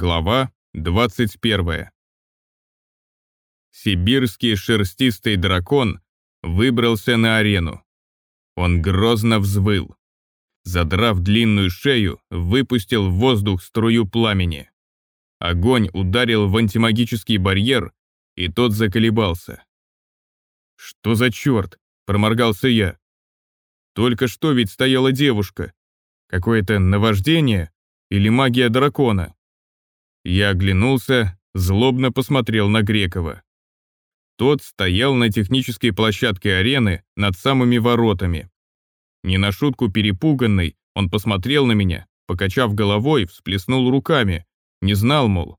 Глава 21. Сибирский шерстистый дракон выбрался на арену. Он грозно взвыл. Задрав длинную шею, выпустил в воздух струю пламени. Огонь ударил в антимагический барьер, и тот заколебался. «Что за черт?» — проморгался я. «Только что ведь стояла девушка. Какое-то наваждение или магия дракона?» Я оглянулся, злобно посмотрел на Грекова. Тот стоял на технической площадке арены над самыми воротами. Не на шутку перепуганный, он посмотрел на меня, покачав головой, всплеснул руками. Не знал, мол.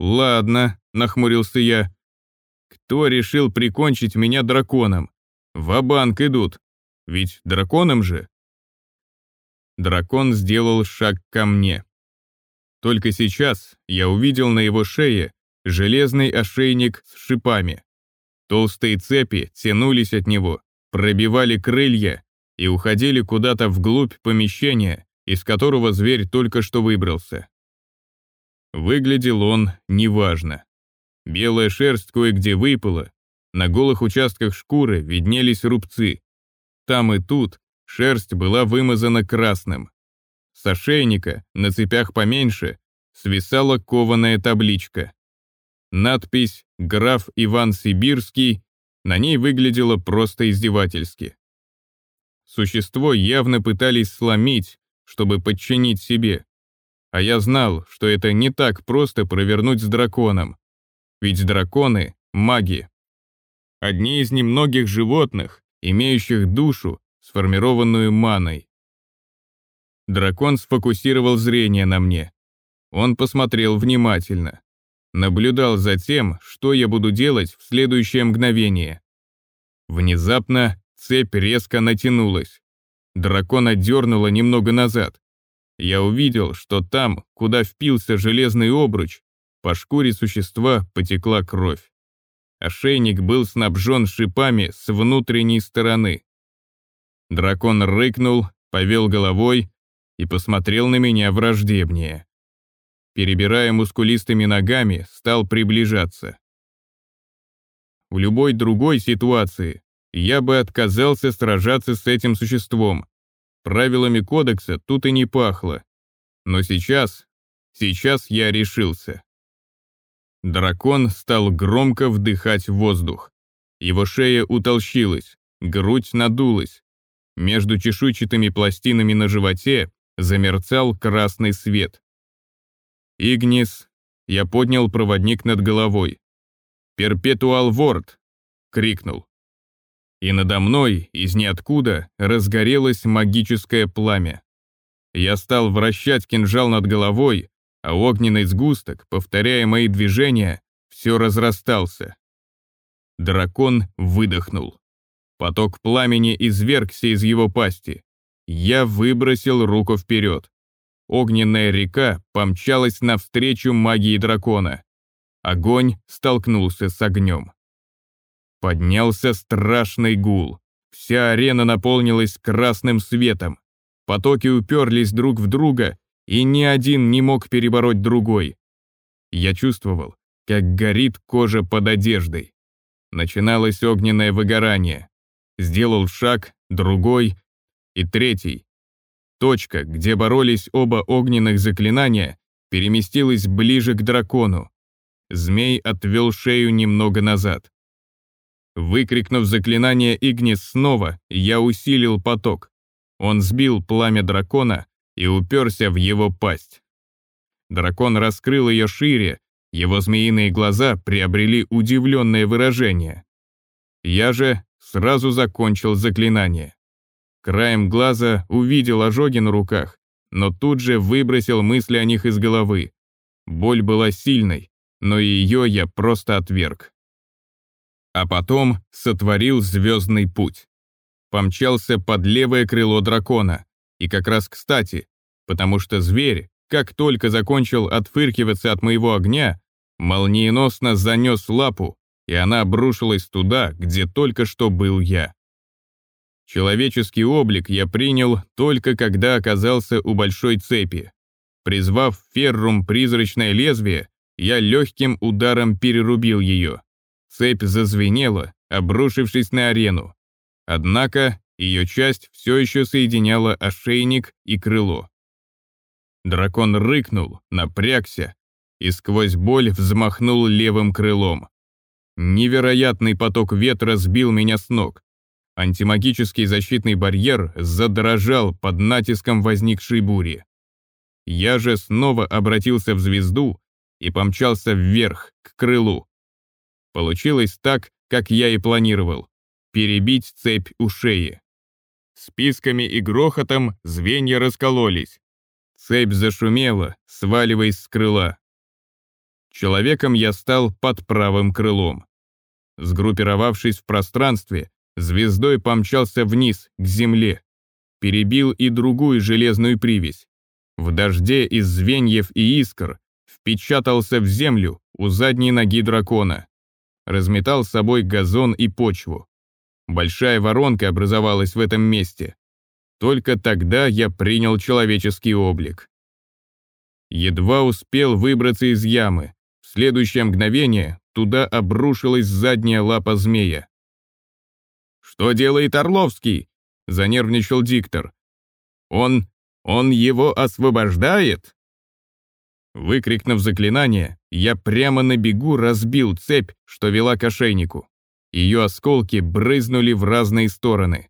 «Ладно», — нахмурился я. «Кто решил прикончить меня драконом? В-банк идут. Ведь драконом же?» Дракон сделал шаг ко мне. Только сейчас я увидел на его шее железный ошейник с шипами. Толстые цепи тянулись от него, пробивали крылья и уходили куда-то вглубь помещения, из которого зверь только что выбрался. Выглядел он неважно. Белая шерсть кое-где выпала, на голых участках шкуры виднелись рубцы. Там и тут шерсть была вымазана красным. С ошейника, на цепях поменьше, свисала кованая табличка. Надпись «Граф Иван Сибирский» на ней выглядела просто издевательски. Существо явно пытались сломить, чтобы подчинить себе. А я знал, что это не так просто провернуть с драконом. Ведь драконы — маги. Одни из немногих животных, имеющих душу, сформированную маной. Дракон сфокусировал зрение на мне. Он посмотрел внимательно. Наблюдал за тем, что я буду делать в следующее мгновение. Внезапно цепь резко натянулась. Дракона дернуло немного назад. Я увидел, что там, куда впился железный обруч, по шкуре существа потекла кровь. Ошейник был снабжен шипами с внутренней стороны. Дракон рыкнул, повел головой, и посмотрел на меня враждебнее. Перебирая мускулистыми ногами, стал приближаться. В любой другой ситуации я бы отказался сражаться с этим существом. Правилами кодекса тут и не пахло. Но сейчас, сейчас я решился. Дракон стал громко вдыхать воздух. Его шея утолщилась, грудь надулась. Между чешуйчатыми пластинами на животе замерцал красный свет. «Игнис!» — я поднял проводник над головой. «Перпетуал ворд!» — крикнул. И надо мной, из ниоткуда, разгорелось магическое пламя. Я стал вращать кинжал над головой, а огненный сгусток, повторяя мои движения, все разрастался. Дракон выдохнул. Поток пламени извергся из его пасти. Я выбросил руку вперед. Огненная река помчалась навстречу магии дракона. Огонь столкнулся с огнем. Поднялся страшный гул. Вся арена наполнилась красным светом. Потоки уперлись друг в друга, и ни один не мог перебороть другой. Я чувствовал, как горит кожа под одеждой. Начиналось огненное выгорание. Сделал шаг, другой, и третий. Точка, где боролись оба огненных заклинания, переместилась ближе к дракону. Змей отвел шею немного назад. Выкрикнув заклинание Игнис снова, я усилил поток. Он сбил пламя дракона и уперся в его пасть. Дракон раскрыл ее шире, его змеиные глаза приобрели удивленное выражение. Я же сразу закончил заклинание. Краем глаза увидел ожоги на руках, но тут же выбросил мысли о них из головы. Боль была сильной, но ее я просто отверг. А потом сотворил звездный путь. Помчался под левое крыло дракона. И как раз кстати, потому что зверь, как только закончил отфыркиваться от моего огня, молниеносно занес лапу, и она обрушилась туда, где только что был я. Человеческий облик я принял только когда оказался у большой цепи. Призвав феррум призрачное лезвие, я легким ударом перерубил ее. Цепь зазвенела, обрушившись на арену. Однако ее часть все еще соединяла ошейник и крыло. Дракон рыкнул, напрягся и сквозь боль взмахнул левым крылом. Невероятный поток ветра сбил меня с ног. Антимагический защитный барьер задрожал под натиском возникшей бури. Я же снова обратился в звезду и помчался вверх, к крылу. Получилось так, как я и планировал. Перебить цепь у шеи. С писками и грохотом звенья раскололись. Цепь зашумела, сваливаясь с крыла. Человеком я стал под правым крылом. Сгруппировавшись в пространстве, звездой помчался вниз, к земле. Перебил и другую железную привязь. В дожде из звеньев и искр впечатался в землю у задней ноги дракона. Разметал с собой газон и почву. Большая воронка образовалась в этом месте. Только тогда я принял человеческий облик. Едва успел выбраться из ямы. В следующее мгновение туда обрушилась задняя лапа змея. «Что делает Орловский?» — занервничал диктор. «Он... он его освобождает?» Выкрикнув заклинание, я прямо на бегу разбил цепь, что вела к ошейнику. Ее осколки брызнули в разные стороны.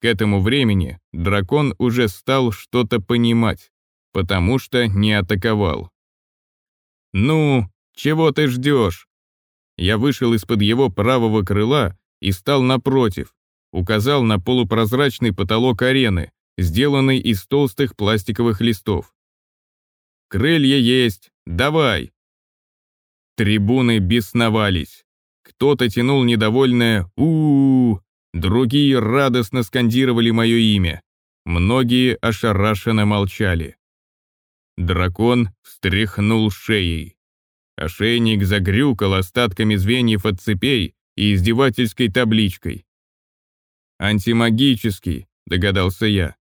К этому времени дракон уже стал что-то понимать, потому что не атаковал. «Ну, чего ты ждешь?» Я вышел из-под его правого крыла и стал напротив, указал на полупрозрачный потолок арены, сделанный из толстых пластиковых листов. «Крылья есть, давай!» Трибуны бесновались. Кто-то тянул недовольное у, -у, -у другие радостно скандировали мое имя. Многие ошарашенно молчали. Дракон встряхнул шеей. Ошейник загрюкал остатками звеньев от цепей и издевательской табличкой. «Антимагический», — догадался я.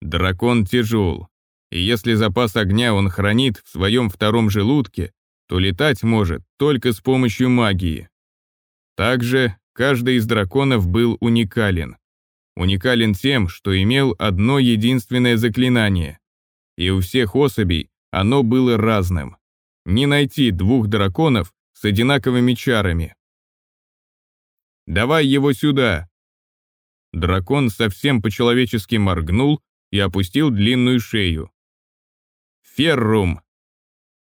Дракон тяжел, и если запас огня он хранит в своем втором желудке, то летать может только с помощью магии. Также каждый из драконов был уникален. Уникален тем, что имел одно единственное заклинание. И у всех особей оно было разным. Не найти двух драконов с одинаковыми чарами. «Давай его сюда!» Дракон совсем по-человечески моргнул и опустил длинную шею. «Феррум!»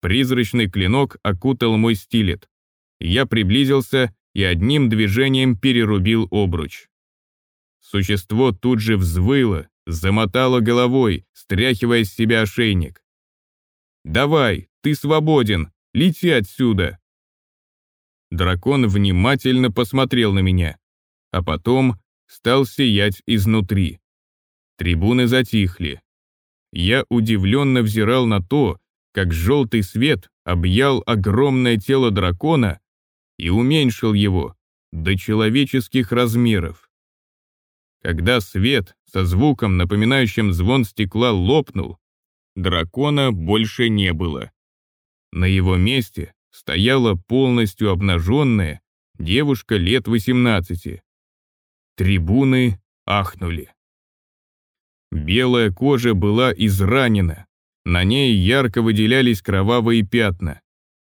Призрачный клинок окутал мой стилет. Я приблизился и одним движением перерубил обруч. Существо тут же взвыло, замотало головой, стряхивая с себя ошейник. «Давай, ты свободен, лети отсюда!» Дракон внимательно посмотрел на меня, а потом стал сиять изнутри. Трибуны затихли. Я удивленно взирал на то, как желтый свет объял огромное тело дракона и уменьшил его до человеческих размеров. Когда свет со звуком, напоминающим звон стекла, лопнул, дракона больше не было. На его месте стояла полностью обнаженная девушка лет 18. Трибуны ахнули. Белая кожа была изранена, на ней ярко выделялись кровавые пятна.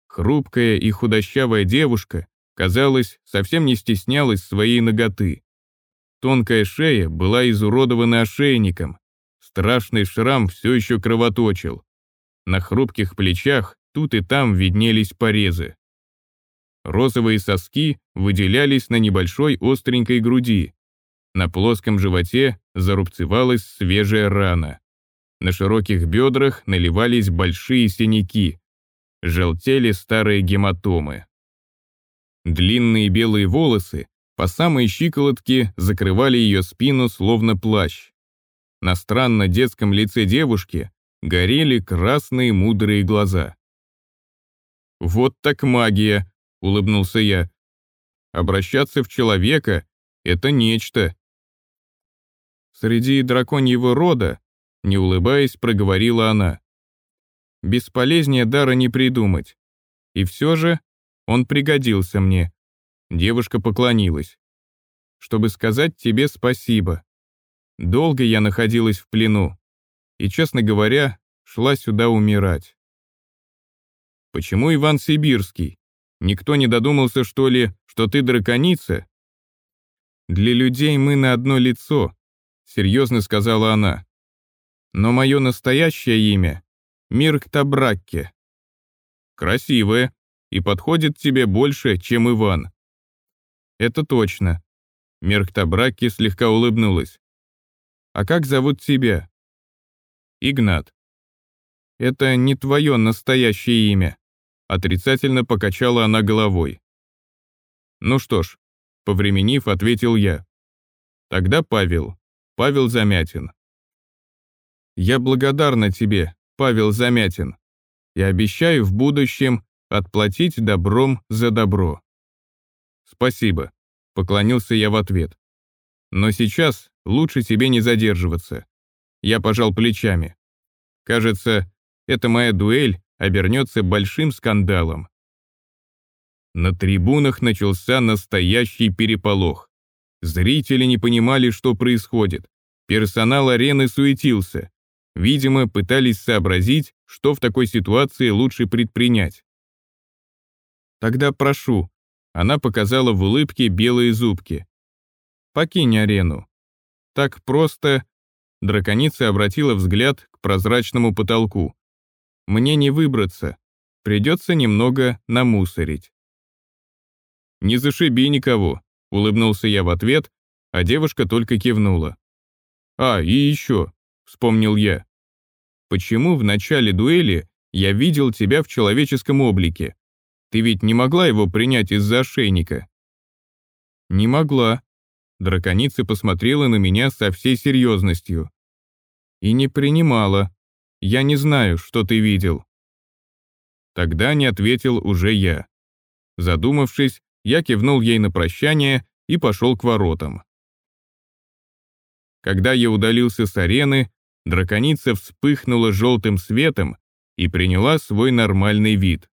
Хрупкая и худощавая девушка, казалось, совсем не стеснялась своей ноготы. Тонкая шея была изуродована ошейником, страшный шрам все еще кровоточил. На хрупких плечах тут и там виднелись порезы. Розовые соски выделялись на небольшой остренькой груди. На плоском животе зарубцевалась свежая рана. На широких бедрах наливались большие синяки. Желтели старые гематомы. Длинные белые волосы по самой щиколотке закрывали ее спину словно плащ. На странно детском лице девушки горели красные мудрые глаза. «Вот так магия», — улыбнулся я. «Обращаться в человека — это нечто». Среди драконьего рода, не улыбаясь, проговорила она, Бесполезнее дара не придумать. И все же он пригодился мне. Девушка поклонилась. Чтобы сказать тебе спасибо. Долго я находилась в плену. И, честно говоря, шла сюда умирать. Почему Иван Сибирский? Никто не додумался, что ли, что ты драконица? Для людей мы на одно лицо, серьезно сказала она. Но мое настоящее имя — Мирк Табракке. Красивое и подходит тебе больше, чем Иван. Это точно. Мирк Табракке слегка улыбнулась. А как зовут тебя? Игнат. Это не твое настоящее имя. Отрицательно покачала она головой. Ну что ж, повременив, ответил я. Тогда Павел. Павел Замятин. Я благодарна тебе, Павел Замятин. И обещаю в будущем отплатить добром за добро. Спасибо, поклонился я в ответ. Но сейчас лучше тебе не задерживаться. Я пожал плечами. Кажется, эта моя дуэль обернется большим скандалом. На трибунах начался настоящий переполох. Зрители не понимали, что происходит. Персонал арены суетился. Видимо, пытались сообразить, что в такой ситуации лучше предпринять. «Тогда прошу», — она показала в улыбке белые зубки. «Покинь арену». Так просто драконица обратила взгляд к прозрачному потолку. Мне не выбраться. Придется немного намусорить. «Не зашиби никого», — улыбнулся я в ответ, а девушка только кивнула. «А, и еще», — вспомнил я. «Почему в начале дуэли я видел тебя в человеческом облике? Ты ведь не могла его принять из-за ошейника?» «Не могла». Драконица посмотрела на меня со всей серьезностью. «И не принимала. Я не знаю, что ты видел». Тогда не ответил уже я. Задумавшись, я кивнул ей на прощание и пошел к воротам. Когда я удалился с арены, драконица вспыхнула желтым светом и приняла свой нормальный вид.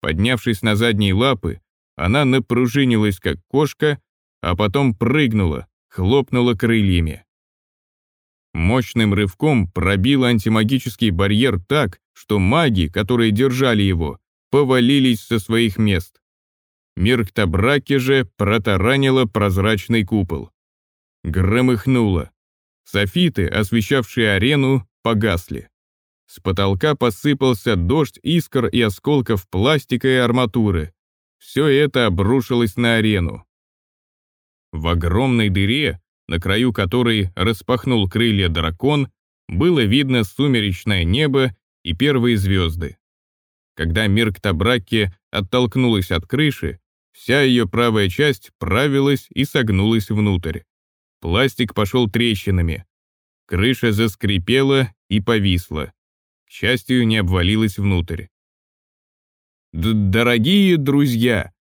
Поднявшись на задние лапы, она напружинилась как кошка, а потом прыгнула, хлопнула крыльями. Мощным рывком пробил антимагический барьер так, что маги, которые держали его, повалились со своих мест. Мирктабраки же протаранило прозрачный купол. Громыхнуло. Софиты, освещавшие арену, погасли. С потолка посыпался дождь искр и осколков пластика и арматуры. Все это обрушилось на арену. В огромной дыре на краю которой распахнул крылья дракон, было видно сумеречное небо и первые звезды. Когда Мирктабраке оттолкнулась от крыши, вся ее правая часть правилась и согнулась внутрь. Пластик пошел трещинами. Крыша заскрипела и повисла. К счастью, не обвалилась внутрь. «Дорогие друзья!»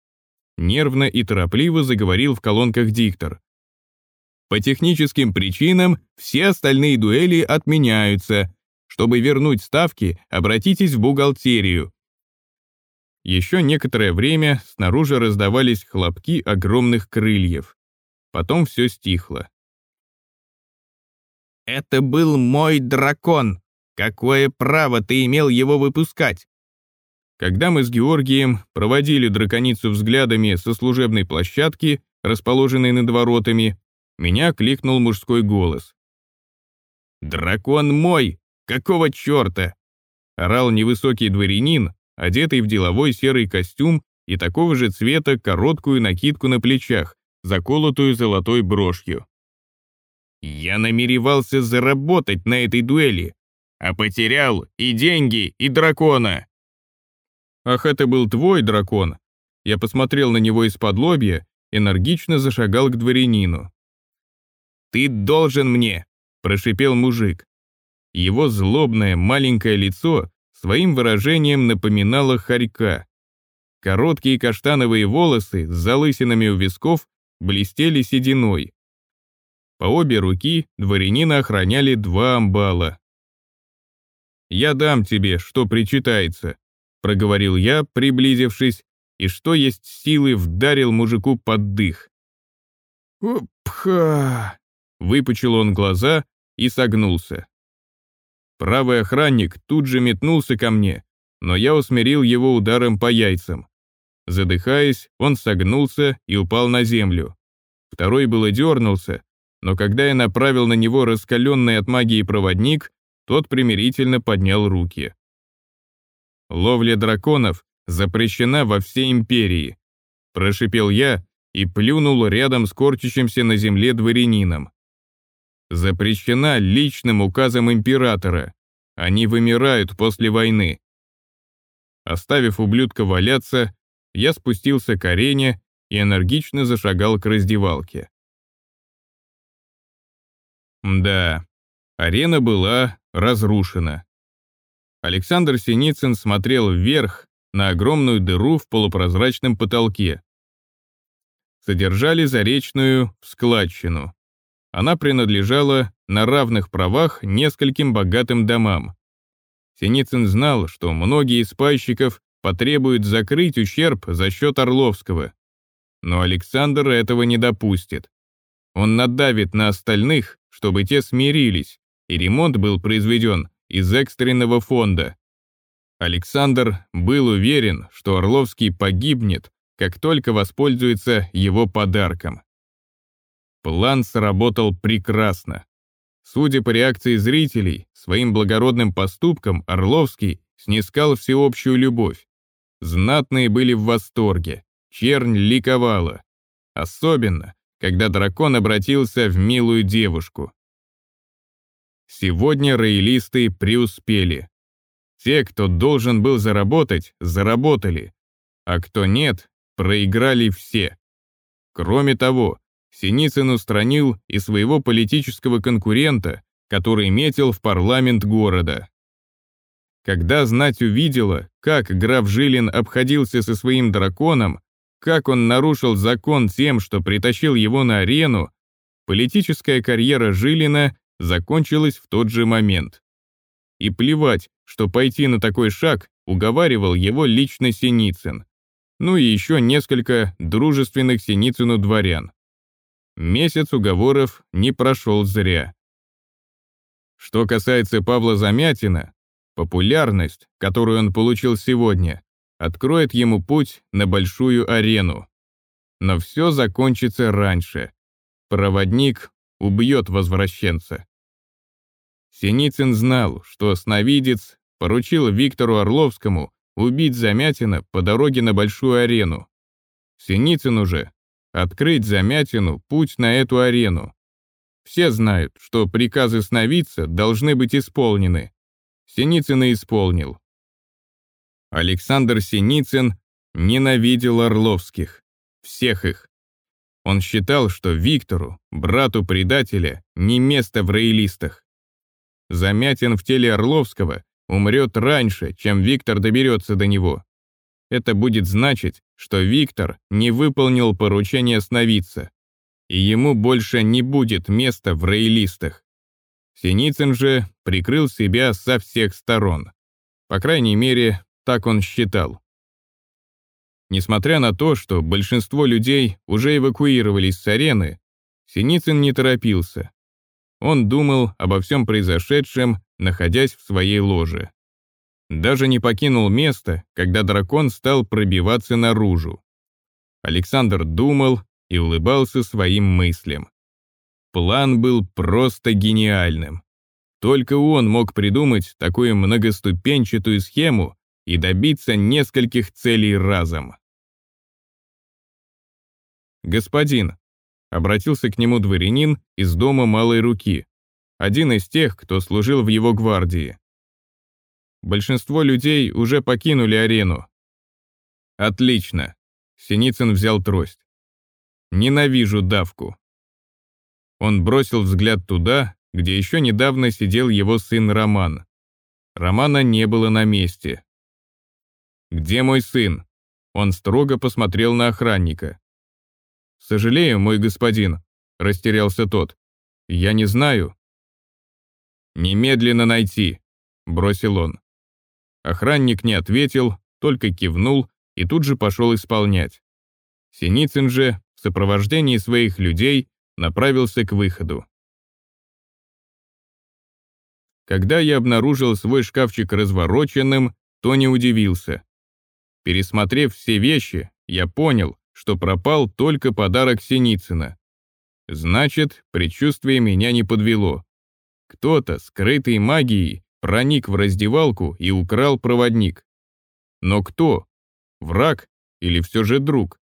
Нервно и торопливо заговорил в колонках диктор. По техническим причинам все остальные дуэли отменяются. Чтобы вернуть ставки, обратитесь в бухгалтерию. Еще некоторое время снаружи раздавались хлопки огромных крыльев. Потом все стихло. «Это был мой дракон! Какое право ты имел его выпускать?» Когда мы с Георгием проводили драконицу взглядами со служебной площадки, расположенной над воротами, меня кликнул мужской голос. «Дракон мой! Какого черта?» орал невысокий дворянин, одетый в деловой серый костюм и такого же цвета короткую накидку на плечах, заколотую золотой брошью. «Я намеревался заработать на этой дуэли, а потерял и деньги, и дракона!» «Ах, это был твой дракон!» Я посмотрел на него из-под лобья, энергично зашагал к дворянину. «Ты должен мне!» – прошипел мужик. Его злобное маленькое лицо своим выражением напоминало хорька. Короткие каштановые волосы с залысинами у висков блестели сединой. По обе руки дворянина охраняли два амбала. я дам тебе, что причитается», — проговорил я, приблизившись, и что есть силы вдарил мужику под дых. «Опха!» — выпучил он глаза и согнулся. Правый охранник тут же метнулся ко мне, но я усмирил его ударом по яйцам. Задыхаясь, он согнулся и упал на землю. Второй было дернулся, но когда я направил на него раскаленный от магии проводник, тот примирительно поднял руки. «Ловля драконов запрещена во всей империи», — прошипел я и плюнул рядом с корчащимся на земле дворянином. «Запрещена личным указом императора. Они вымирают после войны». Оставив ублюдка валяться, я спустился к арене и энергично зашагал к раздевалке. Да, арена была разрушена. Александр Синицын смотрел вверх на огромную дыру в полупрозрачном потолке. Содержали заречную складчину. Она принадлежала на равных правах нескольким богатым домам. Синицын знал, что многие из пайщиков потребуют закрыть ущерб за счет Орловского. Но Александр этого не допустит. Он надавит на остальных, чтобы те смирились, и ремонт был произведен из экстренного фонда. Александр был уверен, что Орловский погибнет, как только воспользуется его подарком. План сработал прекрасно. Судя по реакции зрителей, своим благородным поступком Орловский снискал всеобщую любовь. Знатные были в восторге, чернь ликовала. Особенно, когда дракон обратился в милую девушку. Сегодня роялисты преуспели. Те, кто должен был заработать, заработали, а кто нет, проиграли все. Кроме того, Синицын устранил и своего политического конкурента, который метил в парламент города. Когда знать увидела, как граф Жилин обходился со своим драконом, как он нарушил закон тем, что притащил его на арену, политическая карьера Жилина закончилась в тот же момент. И плевать, что пойти на такой шаг уговаривал его лично Синицын. Ну и еще несколько дружественных Синицыну дворян. Месяц уговоров не прошел зря. Что касается Павла Замятина, популярность, которую он получил сегодня, откроет ему путь на большую арену. Но все закончится раньше. Проводник убьет возвращенца. Синицын знал, что сновидец поручил Виктору Орловскому убить Замятина по дороге на большую арену. Синицын уже открыть Замятину путь на эту арену. Все знают, что приказы сновидца должны быть исполнены. Синицын и исполнил. Александр Синицын ненавидел Орловских. Всех их. Он считал, что Виктору, брату предателя, не место в роялистах. Замятин в теле Орловского умрет раньше, чем Виктор доберется до него. Это будет значить, что Виктор не выполнил поручение сновидца, и ему больше не будет места в роялистах. Синицын же прикрыл себя со всех сторон. По крайней мере, так он считал. Несмотря на то, что большинство людей уже эвакуировались с арены, Синицын не торопился. Он думал обо всем произошедшем, находясь в своей ложе. Даже не покинул место, когда дракон стал пробиваться наружу. Александр думал и улыбался своим мыслям. План был просто гениальным. Только он мог придумать такую многоступенчатую схему, и добиться нескольких целей разом. «Господин», — обратился к нему дворянин из дома Малой Руки, один из тех, кто служил в его гвардии. Большинство людей уже покинули арену. «Отлично», — Синицын взял трость. «Ненавижу давку». Он бросил взгляд туда, где еще недавно сидел его сын Роман. Романа не было на месте. «Где мой сын?» Он строго посмотрел на охранника. «Сожалею, мой господин», — растерялся тот. «Я не знаю». «Немедленно найти», — бросил он. Охранник не ответил, только кивнул и тут же пошел исполнять. Синицын же, в сопровождении своих людей, направился к выходу. Когда я обнаружил свой шкафчик развороченным, то не удивился. Пересмотрев все вещи, я понял, что пропал только подарок Синицына. Значит, предчувствие меня не подвело. Кто-то, скрытый магией, проник в раздевалку и украл проводник. Но кто? Враг или все же друг?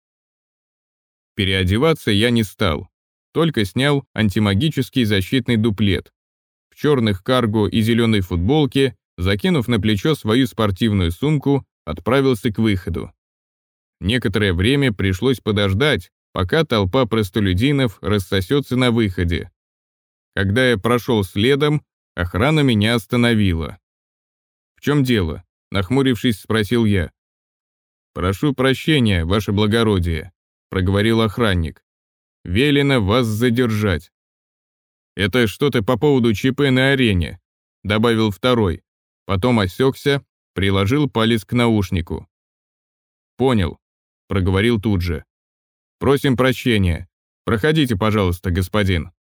Переодеваться я не стал, только снял антимагический защитный дуплет. В черных карго и зеленой футболке, закинув на плечо свою спортивную сумку, отправился к выходу. Некоторое время пришлось подождать, пока толпа простолюдинов рассосется на выходе. Когда я прошел следом, охрана меня остановила. «В чем дело?» — нахмурившись, спросил я. «Прошу прощения, ваше благородие», — проговорил охранник. «Велено вас задержать». «Это что-то по поводу ЧП на арене», — добавил второй. Потом осекся, приложил палец к наушнику. «Понял», — проговорил тут же. «Просим прощения. Проходите, пожалуйста, господин».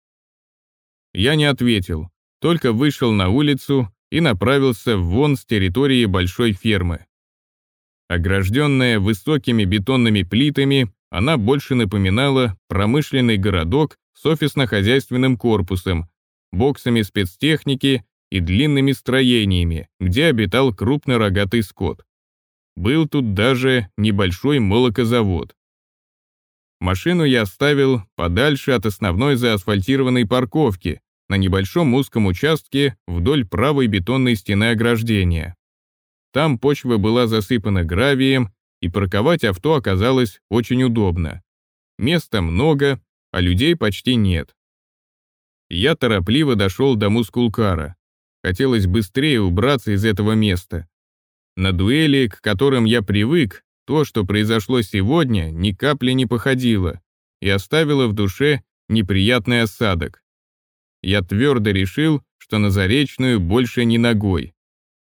Я не ответил, только вышел на улицу и направился вон с территории большой фермы. Огражденная высокими бетонными плитами, она больше напоминала промышленный городок с офисно-хозяйственным корпусом, боксами спецтехники и длинными строениями, где обитал крупный рогатый скот. Был тут даже небольшой молокозавод. Машину я оставил подальше от основной заасфальтированной парковки, на небольшом узком участке вдоль правой бетонной стены ограждения. Там почва была засыпана гравием, и парковать авто оказалось очень удобно. Места много, а людей почти нет. Я торопливо дошел до мускулкара. Хотелось быстрее убраться из этого места. На дуэли, к которым я привык, то, что произошло сегодня, ни капли не походило и оставило в душе неприятный осадок я твердо решил, что на Заречную больше не ногой.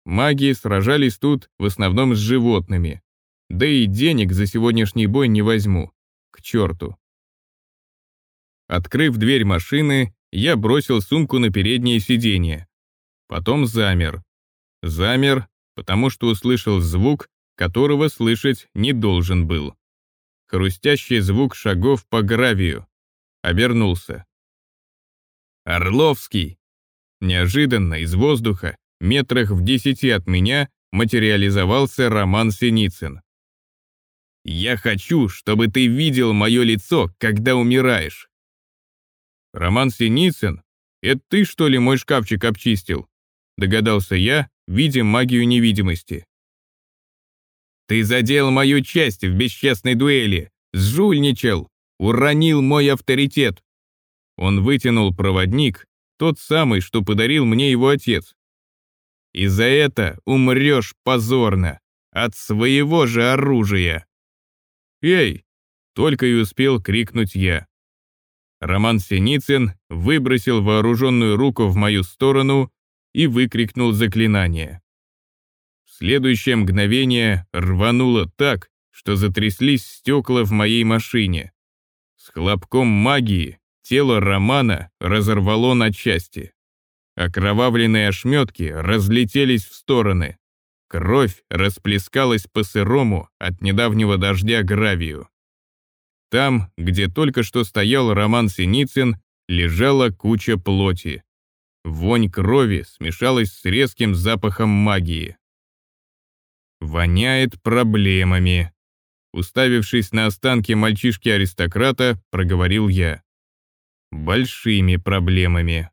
Маги сражались тут в основном с животными. Да и денег за сегодняшний бой не возьму. К черту. Открыв дверь машины, я бросил сумку на переднее сиденье. Потом замер. Замер, потому что услышал звук, которого слышать не должен был. Хрустящий звук шагов по гравию. Обернулся. Орловский. Неожиданно из воздуха, метрах в десяти от меня, материализовался Роман Синицын. «Я хочу, чтобы ты видел мое лицо, когда умираешь». «Роман Синицын? Это ты, что ли, мой шкафчик обчистил?» Догадался я, видя магию невидимости. «Ты задел мою честь в бесчестной дуэли, сжульничал, уронил мой авторитет. Он вытянул проводник, тот самый, что подарил мне его отец. И за это умрешь позорно, от своего же оружия. «Эй!» — только и успел крикнуть я. Роман Синицын выбросил вооруженную руку в мою сторону и выкрикнул заклинание. В следующее мгновение рвануло так, что затряслись стекла в моей машине. С хлопком магии Тело Романа разорвало на части. Окровавленные ошметки разлетелись в стороны. Кровь расплескалась по сырому от недавнего дождя гравию. Там, где только что стоял Роман Синицын, лежала куча плоти. Вонь крови смешалась с резким запахом магии. «Воняет проблемами», — уставившись на останки мальчишки-аристократа, проговорил я большими проблемами.